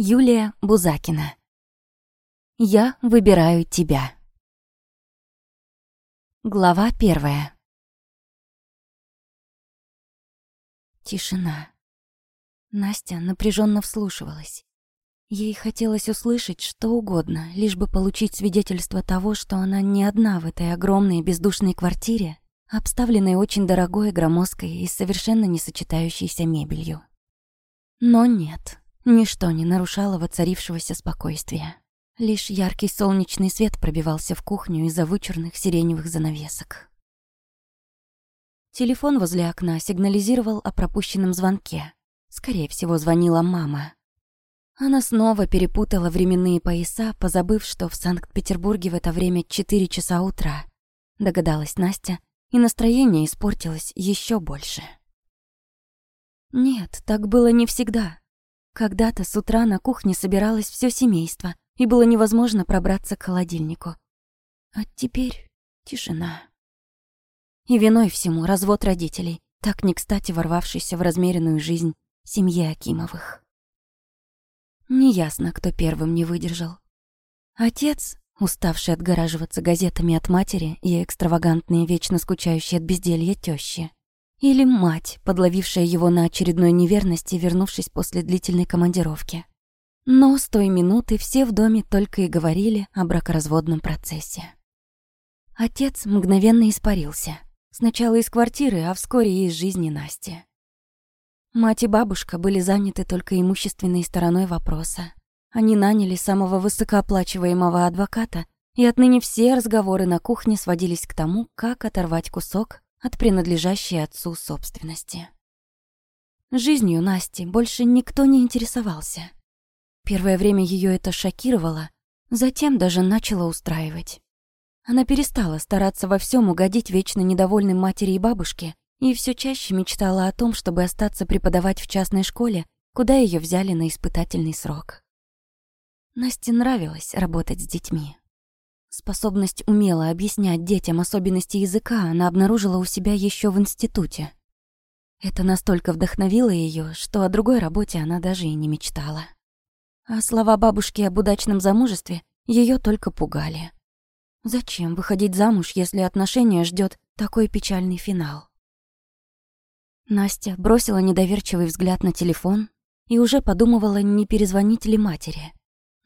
Юлия Бузакина. Я выбираю тебя. Глава первая. Тишина. Настя напряженно вслушивалась. Ей хотелось услышать что угодно, лишь бы получить свидетельство того, что она не одна в этой огромной бездушной квартире, обставленной очень дорогой, громоздкой и совершенно не сочетающейся мебелью. Но нет, Ничто не нарушало воцарившегося спокойствия. Лишь яркий солнечный свет пробивался в кухню из-за вычурных сиреневых занавесок. Телефон возле окна сигнализировал о пропущенном звонке. Скорее всего, звонила мама. Она снова перепутала временные пояса, позабыв, что в Санкт-Петербурге в это время 4 часа утра. Догадалась Настя, и настроение испортилось еще больше. Нет, так было не всегда. Когда-то с утра на кухне собиралось все семейство, и было невозможно пробраться к холодильнику. А теперь тишина. И виной всему развод родителей, так не кстати ворвавшийся в размеренную жизнь семьи Акимовых. Неясно, кто первым не выдержал. Отец, уставший отгораживаться газетами от матери и экстравагантные, вечно скучающие от безделья тещи, или мать, подловившая его на очередной неверности, вернувшись после длительной командировки. Но с той минуты все в доме только и говорили о бракоразводном процессе. Отец мгновенно испарился. Сначала из квартиры, а вскоре и из жизни Насти. Мать и бабушка были заняты только имущественной стороной вопроса. Они наняли самого высокооплачиваемого адвоката, и отныне все разговоры на кухне сводились к тому, как оторвать кусок от принадлежащей отцу собственности. Жизнью Насти больше никто не интересовался. Первое время ее это шокировало, затем даже начало устраивать. Она перестала стараться во всем угодить вечно недовольным матери и бабушке и все чаще мечтала о том, чтобы остаться преподавать в частной школе, куда ее взяли на испытательный срок. Насте нравилось работать с детьми. Способность умело объяснять детям особенности языка она обнаружила у себя еще в институте. Это настолько вдохновило ее, что о другой работе она даже и не мечтала. А слова бабушки об удачном замужестве ее только пугали. Зачем выходить замуж, если отношения ждет такой печальный финал? Настя бросила недоверчивый взгляд на телефон и уже подумывала, не перезвонить ли матери.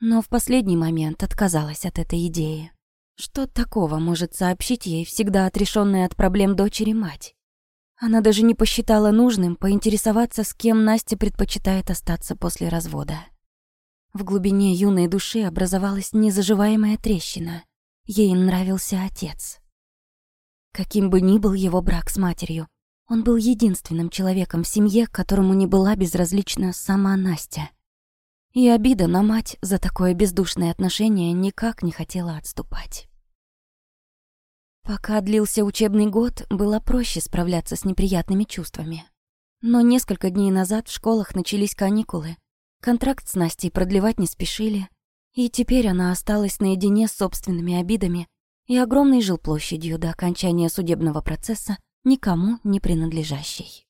Но в последний момент отказалась от этой идеи. Что такого может сообщить ей всегда отрешенная от проблем дочери мать? Она даже не посчитала нужным поинтересоваться, с кем Настя предпочитает остаться после развода. В глубине юной души образовалась незаживаемая трещина. Ей нравился отец. Каким бы ни был его брак с матерью, он был единственным человеком в семье, которому не была безразлична сама Настя. И обида на мать за такое бездушное отношение никак не хотела отступать. Пока длился учебный год, было проще справляться с неприятными чувствами. Но несколько дней назад в школах начались каникулы. Контракт с Настей продлевать не спешили, и теперь она осталась наедине с собственными обидами и огромной жилплощадью до окончания судебного процесса, никому не принадлежащей.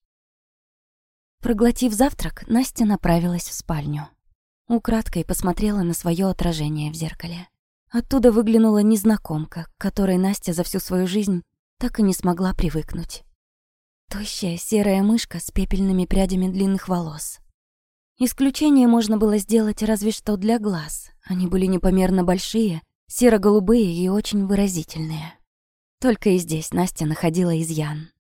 Проглотив завтрак, Настя направилась в спальню. Украдкой посмотрела на свое отражение в зеркале. Оттуда выглянула незнакомка, к которой Настя за всю свою жизнь так и не смогла привыкнуть. Тощая серая мышка с пепельными прядями длинных волос. Исключение можно было сделать разве что для глаз. Они были непомерно большие, серо-голубые и очень выразительные. Только и здесь Настя находила изъян.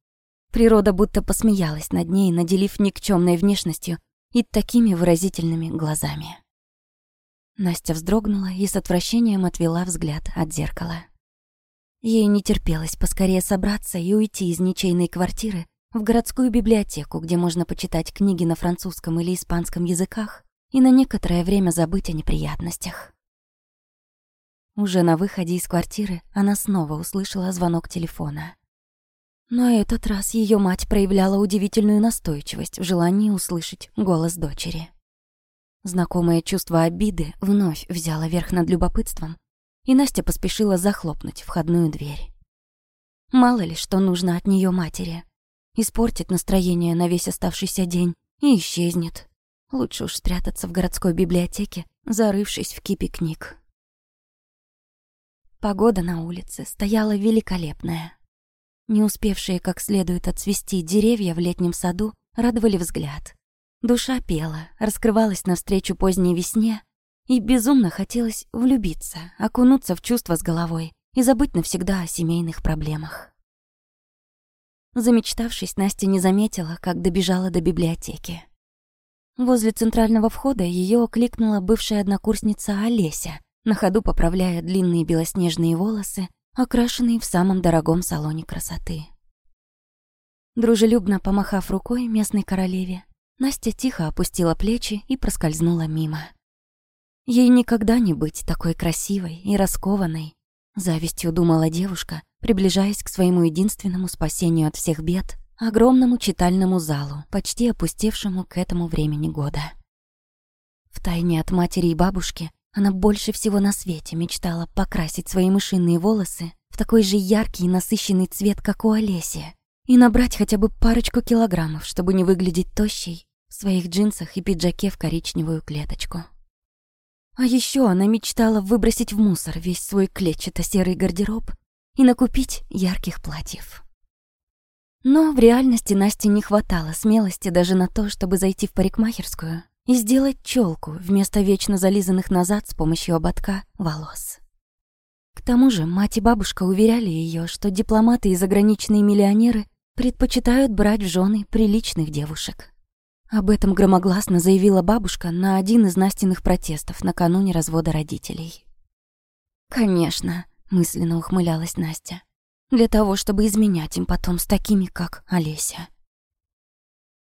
Природа будто посмеялась над ней, наделив никчемной внешностью и такими выразительными глазами. Настя вздрогнула и с отвращением отвела взгляд от зеркала. Ей не терпелось поскорее собраться и уйти из ничейной квартиры в городскую библиотеку, где можно почитать книги на французском или испанском языках и на некоторое время забыть о неприятностях. Уже на выходе из квартиры она снова услышала звонок телефона. Но этот раз ее мать проявляла удивительную настойчивость в желании услышать голос дочери. Знакомое чувство обиды вновь взяло верх над любопытством, и Настя поспешила захлопнуть входную дверь. Мало ли, что нужно от нее матери. Испортит настроение на весь оставшийся день и исчезнет. Лучше уж спрятаться в городской библиотеке, зарывшись в кипе книг. Погода на улице стояла великолепная. Не успевшие как следует отцвести деревья в летнем саду радовали взгляд. Душа пела, раскрывалась навстречу поздней весне, и безумно хотелось влюбиться, окунуться в чувства с головой и забыть навсегда о семейных проблемах. Замечтавшись, Настя не заметила, как добежала до библиотеки. Возле центрального входа ее окликнула бывшая однокурсница Олеся, на ходу поправляя длинные белоснежные волосы, окрашенные в самом дорогом салоне красоты. Дружелюбно помахав рукой местной королеве, Настя тихо опустила плечи и проскользнула мимо. Ей никогда не быть такой красивой и раскованной, завистью думала девушка, приближаясь к своему единственному спасению от всех бед огромному читальному залу, почти опустевшему к этому времени года. Втайне от матери и бабушки она больше всего на свете мечтала покрасить свои мышиные волосы в такой же яркий и насыщенный цвет, как у Олеси, и набрать хотя бы парочку килограммов, чтобы не выглядеть тощей в своих джинсах и пиджаке в коричневую клеточку. А еще она мечтала выбросить в мусор весь свой клетчато-серый гардероб и накупить ярких платьев. Но в реальности Насте не хватало смелости даже на то, чтобы зайти в парикмахерскую и сделать челку вместо вечно зализанных назад с помощью ободка волос. К тому же мать и бабушка уверяли ее, что дипломаты и заграничные миллионеры предпочитают брать в жены приличных девушек. Об этом громогласно заявила бабушка на один из Настиных протестов накануне развода родителей. «Конечно», — мысленно ухмылялась Настя для того, чтобы изменять им потом с такими, как Олеся.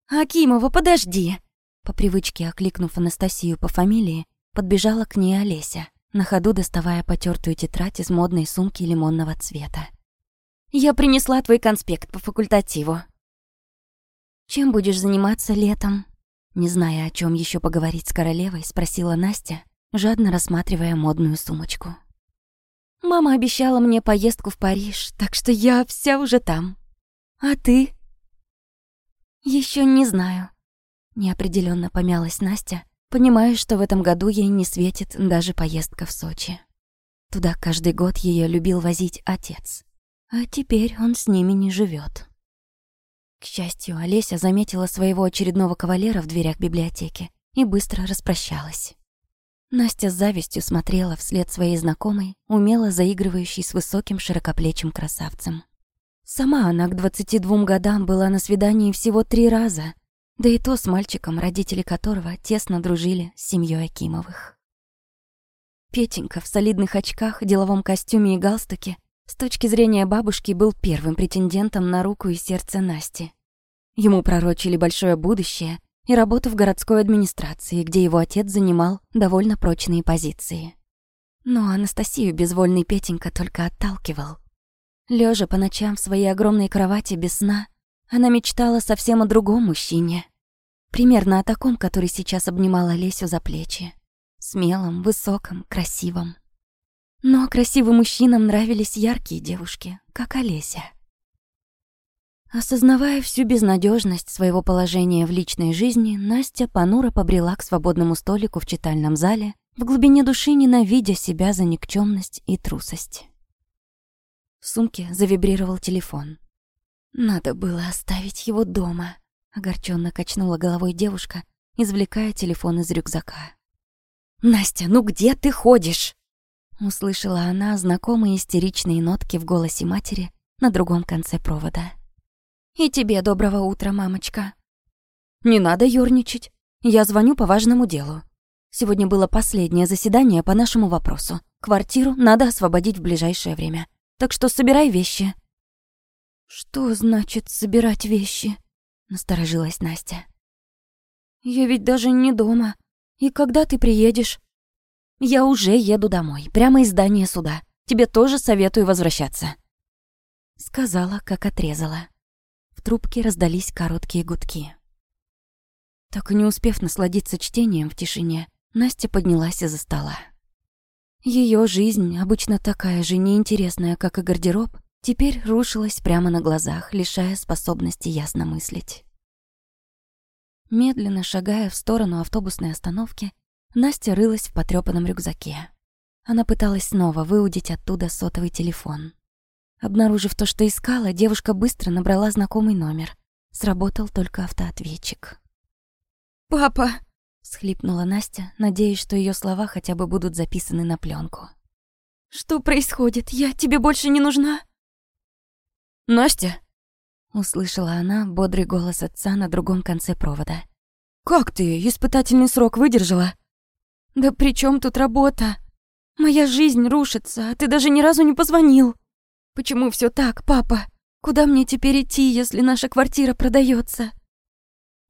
«Акимова, подожди!» По привычке окликнув Анастасию по фамилии, подбежала к ней Олеся, на ходу доставая потертую тетрадь из модной сумки лимонного цвета. «Я принесла твой конспект по факультативу». «Чем будешь заниматься летом?» Не зная, о чем еще поговорить с королевой, спросила Настя, жадно рассматривая модную сумочку. Мама обещала мне поездку в Париж, так что я вся уже там. А ты? Еще не знаю. Неопределенно помялась Настя, понимая, что в этом году ей не светит даже поездка в Сочи. Туда каждый год ее любил возить отец. А теперь он с ними не живет. К счастью, Олеся заметила своего очередного кавалера в дверях библиотеки и быстро распрощалась. Настя с завистью смотрела вслед своей знакомой, умело заигрывающей с высоким широкоплечим красавцем. Сама она к 22 годам была на свидании всего три раза, да и то с мальчиком, родители которого тесно дружили с семьей Акимовых. Петенька в солидных очках, деловом костюме и галстуке с точки зрения бабушки был первым претендентом на руку и сердце Насти. Ему пророчили большое будущее, и работу в городской администрации, где его отец занимал довольно прочные позиции. Но Анастасию безвольный Петенька только отталкивал. Лежа по ночам в своей огромной кровати без сна, она мечтала совсем о другом мужчине. Примерно о таком, который сейчас обнимал Олесю за плечи. Смелом, высоком, красивом. Но красивым мужчинам нравились яркие девушки, как Олеся. Осознавая всю безнадежность своего положения в личной жизни, Настя понуро побрела к свободному столику в читальном зале, в глубине души ненавидя себя за никчемность и трусость. В сумке завибрировал телефон. «Надо было оставить его дома», — огорченно качнула головой девушка, извлекая телефон из рюкзака. «Настя, ну где ты ходишь?» Услышала она знакомые истеричные нотки в голосе матери на другом конце провода. «И тебе доброго утра, мамочка». «Не надо ёрничать. Я звоню по важному делу. Сегодня было последнее заседание по нашему вопросу. Квартиру надо освободить в ближайшее время. Так что собирай вещи». «Что значит собирать вещи?» — насторожилась Настя. «Я ведь даже не дома. И когда ты приедешь?» «Я уже еду домой, прямо из здания суда. Тебе тоже советую возвращаться». Сказала, как отрезала. В трубке раздались короткие гудки. Так и не успев насладиться чтением в тишине, Настя поднялась из-за стола. Ее жизнь, обычно такая же неинтересная, как и гардероб, теперь рушилась прямо на глазах, лишая способности ясно мыслить. Медленно шагая в сторону автобусной остановки, Настя рылась в потрёпанном рюкзаке. Она пыталась снова выудить оттуда сотовый телефон. Обнаружив то, что искала, девушка быстро набрала знакомый номер. Сработал только автоответчик. «Папа!» — всхлипнула Настя, надеясь, что ее слова хотя бы будут записаны на пленку. «Что происходит? Я тебе больше не нужна?» «Настя!» — услышала она бодрый голос отца на другом конце провода. «Как ты? Испытательный срок выдержала?» «Да при чем тут работа? Моя жизнь рушится, а ты даже ни разу не позвонил. Почему все так, папа? Куда мне теперь идти, если наша квартира продается?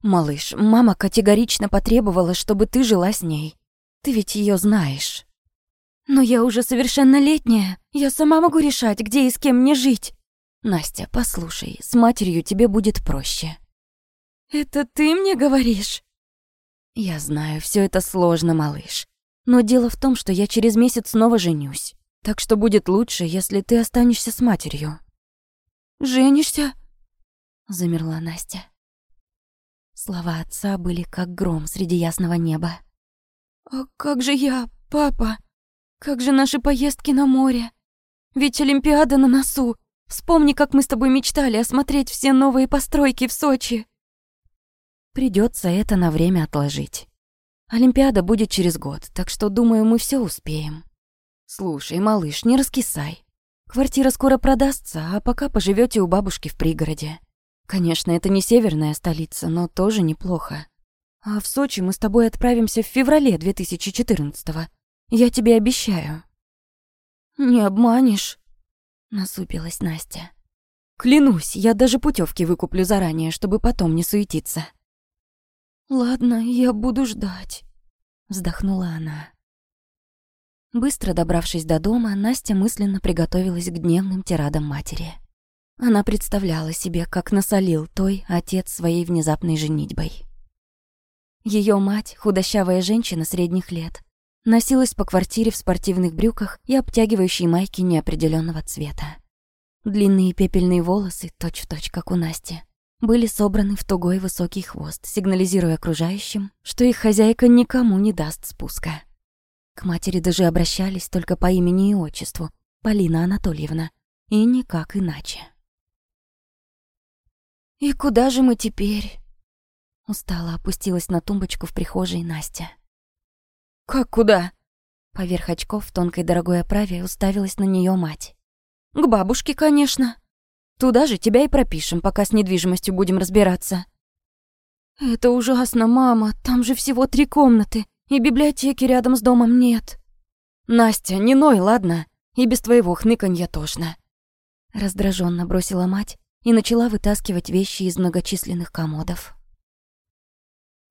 «Малыш, мама категорично потребовала, чтобы ты жила с ней. Ты ведь ее знаешь». «Но я уже совершеннолетняя. Я сама могу решать, где и с кем мне жить». «Настя, послушай, с матерью тебе будет проще». «Это ты мне говоришь?» «Я знаю, все это сложно, малыш. Но дело в том, что я через месяц снова женюсь. Так что будет лучше, если ты останешься с матерью». «Женишься?» Замерла Настя. Слова отца были как гром среди ясного неба. «А как же я, папа? Как же наши поездки на море? Ведь Олимпиада на носу. Вспомни, как мы с тобой мечтали осмотреть все новые постройки в Сочи. Придется это на время отложить. Олимпиада будет через год, так что, думаю, мы все успеем. Слушай, малыш, не раскисай. Квартира скоро продастся, а пока поживете у бабушки в пригороде. Конечно, это не северная столица, но тоже неплохо. А в Сочи мы с тобой отправимся в феврале 2014-го. Я тебе обещаю. Не обманешь, насупилась Настя. Клянусь, я даже путевки выкуплю заранее, чтобы потом не суетиться. «Ладно, я буду ждать», — вздохнула она. Быстро добравшись до дома, Настя мысленно приготовилась к дневным тирадам матери. Она представляла себе, как насолил той отец своей внезапной женитьбой. Ее мать, худощавая женщина средних лет, носилась по квартире в спортивных брюках и обтягивающей майке неопределенного цвета. Длинные пепельные волосы, точь-в-точь, точь, как у Насти, были собраны в тугой высокий хвост, сигнализируя окружающим, что их хозяйка никому не даст спуска. К матери даже обращались только по имени и отчеству — Полина Анатольевна, и никак иначе. «И куда же мы теперь?» Устала опустилась на тумбочку в прихожей Настя. «Как куда?» Поверх очков в тонкой дорогой оправе уставилась на нее мать. «К бабушке, конечно. Туда же тебя и пропишем, пока с недвижимостью будем разбираться». «Это ужасно, мама. Там же всего три комнаты, и библиотеки рядом с домом нет». «Настя, не ной, ладно? И без твоего хныканья тошно». Раздраженно бросила мать и начала вытаскивать вещи из многочисленных комодов.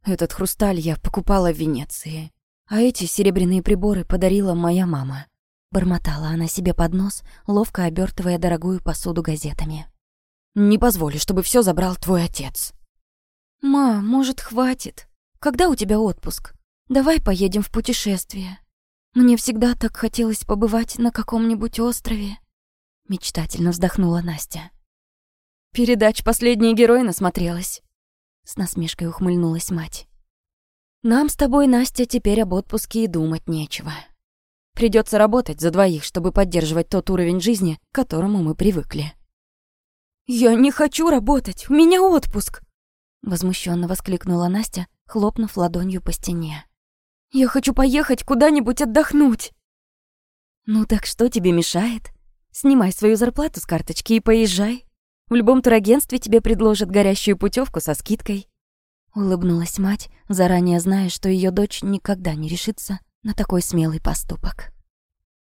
«Этот хрусталь я покупала в Венеции, а эти серебряные приборы подарила моя мама». Бормотала она себе под нос, ловко обертывая дорогую посуду газетами. «Не позволю, чтобы все забрал твой отец». «Ма, может, хватит? Когда у тебя отпуск? Давай поедем в путешествие. Мне всегда так хотелось побывать на каком-нибудь острове». Мечтательно вздохнула Настя. «Передач «Последний герой» насмотрелась». С насмешкой ухмыльнулась мать. «Нам с тобой, Настя, теперь об отпуске и думать нечего». Придется работать за двоих, чтобы поддерживать тот уровень жизни, к которому мы привыкли. «Я не хочу работать, у меня отпуск!» Возмущенно воскликнула Настя, хлопнув ладонью по стене. «Я хочу поехать куда-нибудь отдохнуть!» «Ну так что тебе мешает? Снимай свою зарплату с карточки и поезжай. В любом турагентстве тебе предложат горящую путевку со скидкой». Улыбнулась мать, заранее зная, что ее дочь никогда не решится на такой смелый поступок.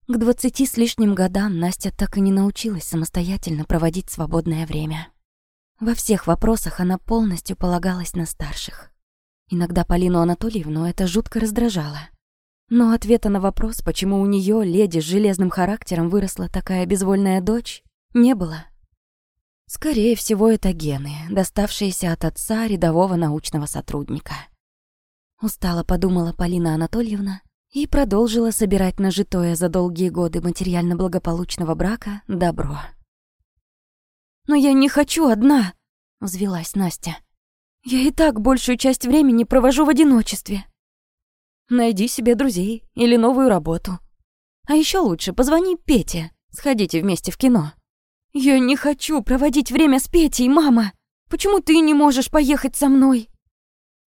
К двадцати с лишним годам Настя так и не научилась самостоятельно проводить свободное время. Во всех вопросах она полностью полагалась на старших. Иногда Полину Анатольевну это жутко раздражало. Но ответа на вопрос, почему у нее леди с железным характером выросла такая безвольная дочь, не было. Скорее всего, это гены, доставшиеся от отца рядового научного сотрудника. Устало подумала Полина Анатольевна и продолжила собирать нажитое за долгие годы материально благополучного брака добро. «Но я не хочу одна!» — взвелась Настя. Я и так большую часть времени провожу в одиночестве. Найди себе друзей или новую работу. А еще лучше позвони Пете, сходите вместе в кино. Я не хочу проводить время с Петей, мама. Почему ты не можешь поехать со мной?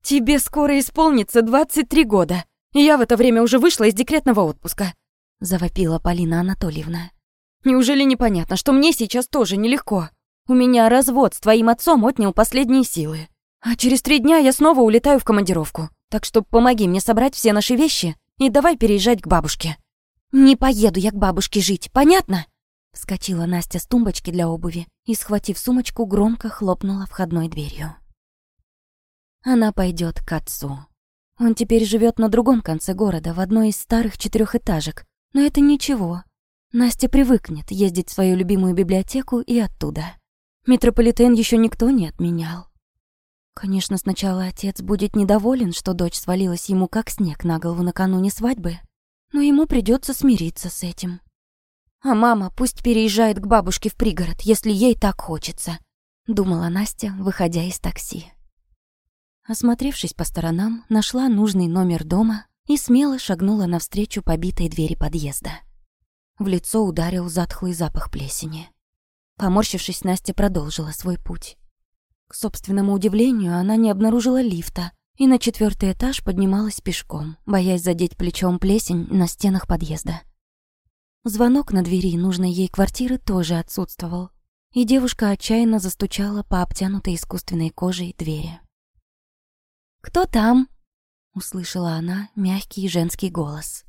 Тебе скоро исполнится 23 года. И я в это время уже вышла из декретного отпуска, завопила Полина Анатольевна. Неужели непонятно, что мне сейчас тоже нелегко? У меня развод с твоим отцом отнял последние силы. А через три дня я снова улетаю в командировку. Так что помоги мне собрать все наши вещи и давай переезжать к бабушке. Не поеду я к бабушке жить, понятно? Вскочила Настя с тумбочки для обуви и, схватив сумочку, громко хлопнула входной дверью. Она пойдет к отцу. Он теперь живет на другом конце города, в одной из старых четырехэтажек. Но это ничего. Настя привыкнет ездить в свою любимую библиотеку и оттуда. Метрополитен еще никто не отменял. Конечно, сначала отец будет недоволен, что дочь свалилась ему как снег на голову накануне свадьбы, но ему придется смириться с этим. А мама пусть переезжает к бабушке в пригород, если ей так хочется, думала Настя, выходя из такси. Осмотревшись по сторонам, нашла нужный номер дома и смело шагнула навстречу побитой двери подъезда. В лицо ударил затхлый запах плесени. Поморщившись, Настя продолжила свой путь. К собственному удивлению, она не обнаружила лифта и на четвертый этаж поднималась пешком, боясь задеть плечом плесень на стенах подъезда. Звонок на двери нужной ей квартиры тоже отсутствовал, и девушка отчаянно застучала по обтянутой искусственной кожей двери. «Кто там?» — услышала она мягкий женский голос.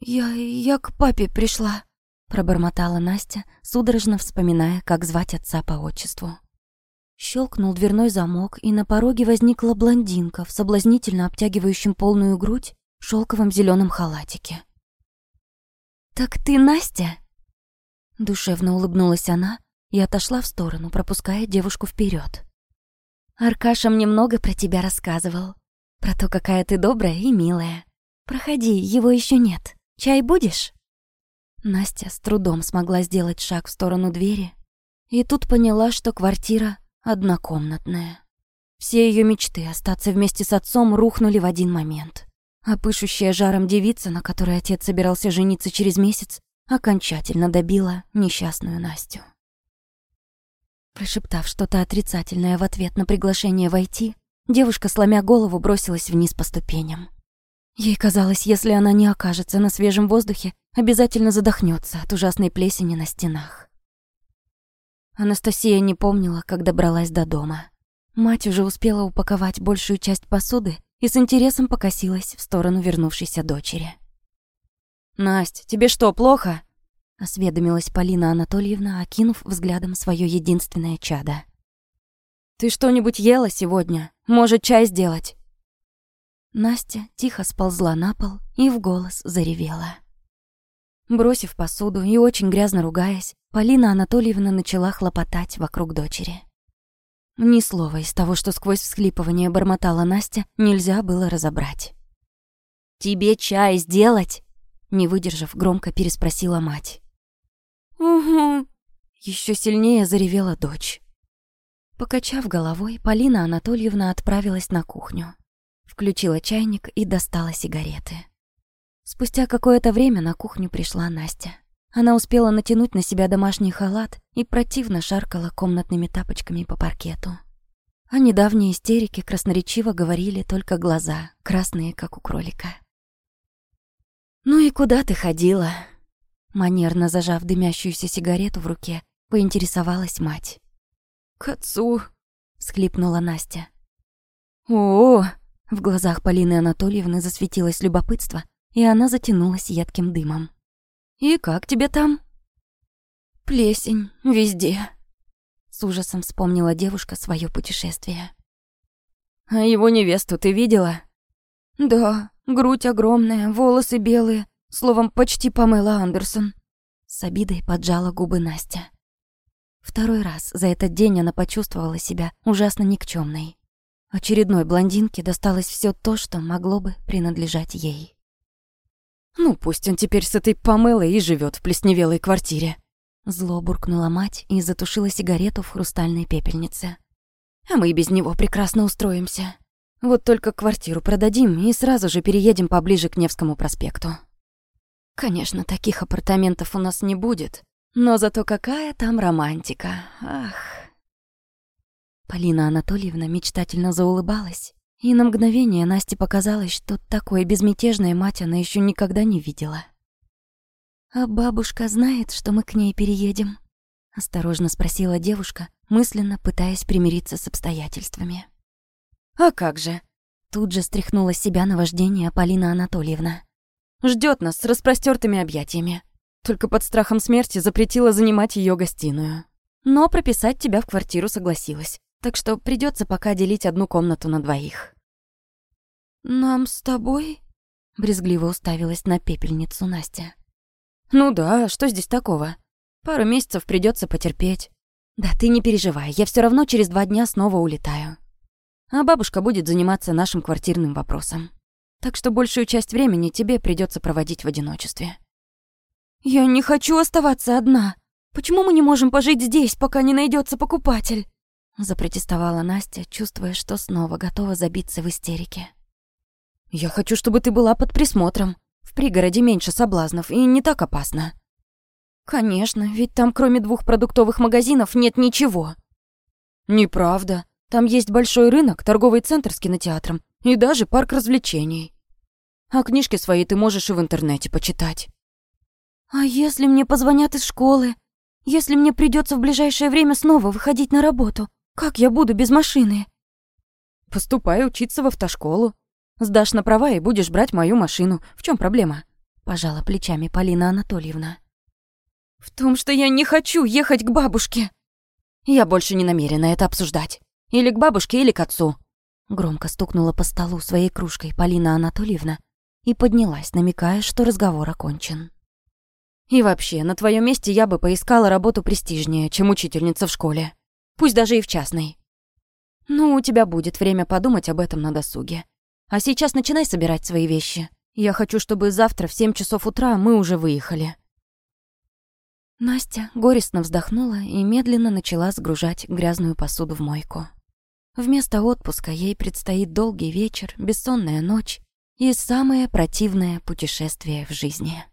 «Я... я к папе пришла», — пробормотала Настя, судорожно вспоминая, как звать отца по отчеству. Щелкнул дверной замок, и на пороге возникла блондинка в соблазнительно обтягивающем полную грудь шелковом зеленом халатике. «Так ты Настя?» Душевно улыбнулась она и отошла в сторону, пропуская девушку вперед. «Аркаша мне много про тебя рассказывал. Про то, какая ты добрая и милая. Проходи, его еще нет. Чай будешь?» Настя с трудом смогла сделать шаг в сторону двери, и тут поняла, что квартира однокомнатная. Все ее мечты остаться вместе с отцом рухнули в один момент. А пышущая жаром девица, на которой отец собирался жениться через месяц, окончательно добила несчастную Настю. Прошептав что-то отрицательное в ответ на приглашение войти, девушка, сломя голову, бросилась вниз по ступеням. Ей казалось, если она не окажется на свежем воздухе, обязательно задохнется от ужасной плесени на стенах. Анастасия не помнила, как добралась до дома. Мать уже успела упаковать большую часть посуды и с интересом покосилась в сторону вернувшейся дочери. «Насть, тебе что, плохо?» — осведомилась Полина Анатольевна, окинув взглядом свое единственное чадо. «Ты что-нибудь ела сегодня? Может, чай сделать?» Настя тихо сползла на пол и в голос заревела. Бросив посуду и очень грязно ругаясь, Полина Анатольевна начала хлопотать вокруг дочери. Ни слова из того, что сквозь всхлипывание бормотала Настя, нельзя было разобрать. «Тебе чай сделать?» Не выдержав, громко переспросила мать. «Угу». Еще сильнее заревела дочь. Покачав головой, Полина Анатольевна отправилась на кухню. Включила чайник и достала сигареты. Спустя какое-то время на кухню пришла Настя. Она успела натянуть на себя домашний халат и противно шаркала комнатными тапочками по паркету. О недавней истерике красноречиво говорили только глаза, красные, как у кролика. «Ну и куда ты ходила?» Манерно зажав дымящуюся сигарету в руке, поинтересовалась мать. «К отцу», — всхлипнула Настя. «О!», -о В глазах Полины Анатольевны засветилось любопытство, и она затянулась едким дымом. «И как тебе там?» «Плесень везде», — с ужасом вспомнила девушка свое путешествие. «А его невесту ты видела?» «Да, грудь огромная, волосы белые, словом, почти Памела Андерсон». С обидой поджала губы Настя. Второй раз за этот день она почувствовала себя ужасно никчемной. Очередной блондинке досталось все то, что могло бы принадлежать ей. Ну, пусть он теперь с этой помылой и живет в плесневелой квартире. Зло буркнула мать и затушила сигарету в хрустальной пепельнице. А мы без него прекрасно устроимся. Вот только квартиру продадим и сразу же переедем поближе к Невскому проспекту. Конечно, таких апартаментов у нас не будет, но зато какая там романтика. Ах. Полина Анатольевна мечтательно заулыбалась, и на мгновение Насте показалось, что такой безмятежной мать она еще никогда не видела. «А бабушка знает, что мы к ней переедем?» — осторожно спросила девушка, мысленно пытаясь примириться с обстоятельствами. «А как же?» Тут же стряхнула с себя наваждение Полина Анатольевна. Ждет нас с распростертыми объятиями. Только под страхом смерти запретила занимать ее гостиную. Но прописать тебя в квартиру согласилась. Так что придется пока делить одну комнату на двоих. «Нам с тобой?» — брезгливо уставилась на пепельницу Настя. «Ну да, что здесь такого? Пару месяцев придется потерпеть. Да ты не переживай, я все равно через два дня снова улетаю. А бабушка будет заниматься нашим квартирным вопросом. Так что большую часть времени тебе придется проводить в одиночестве». «Я не хочу оставаться одна. Почему мы не можем пожить здесь, пока не найдется покупатель?» Запротестовала Настя, чувствуя, что снова готова забиться в истерике. «Я хочу, чтобы ты была под присмотром. В пригороде меньше соблазнов и не так опасно». «Конечно, ведь там кроме двух продуктовых магазинов нет ничего». «Неправда. Там есть большой рынок, торговый центр с кинотеатром и даже парк развлечений. А книжки свои ты можешь и в интернете почитать». «А если мне позвонят из школы? Если мне придется в ближайшее время снова выходить на работу, как я буду без машины?» «Поступай учиться в автошколу. Сдашь на права и будешь брать мою машину. В чем проблема?» Пожала плечами Полина Анатольевна. «В том, что я не хочу ехать к бабушке». «Я больше не намерена это обсуждать. Или к бабушке, или к отцу». Громко стукнула по столу своей кружкой Полина Анатольевна и поднялась, намекая, что разговор окончен. И вообще, на твоем месте я бы поискала работу престижнее, чем учительница в школе. Пусть даже и в частной. Ну, у тебя будет время подумать об этом на досуге. А сейчас начинай собирать свои вещи. Я хочу, чтобы завтра в семь часов утра мы уже выехали». Настя горестно вздохнула и медленно начала сгружать грязную посуду в мойку. Вместо отпуска ей предстоит долгий вечер, бессонная ночь и самое противное путешествие в жизни.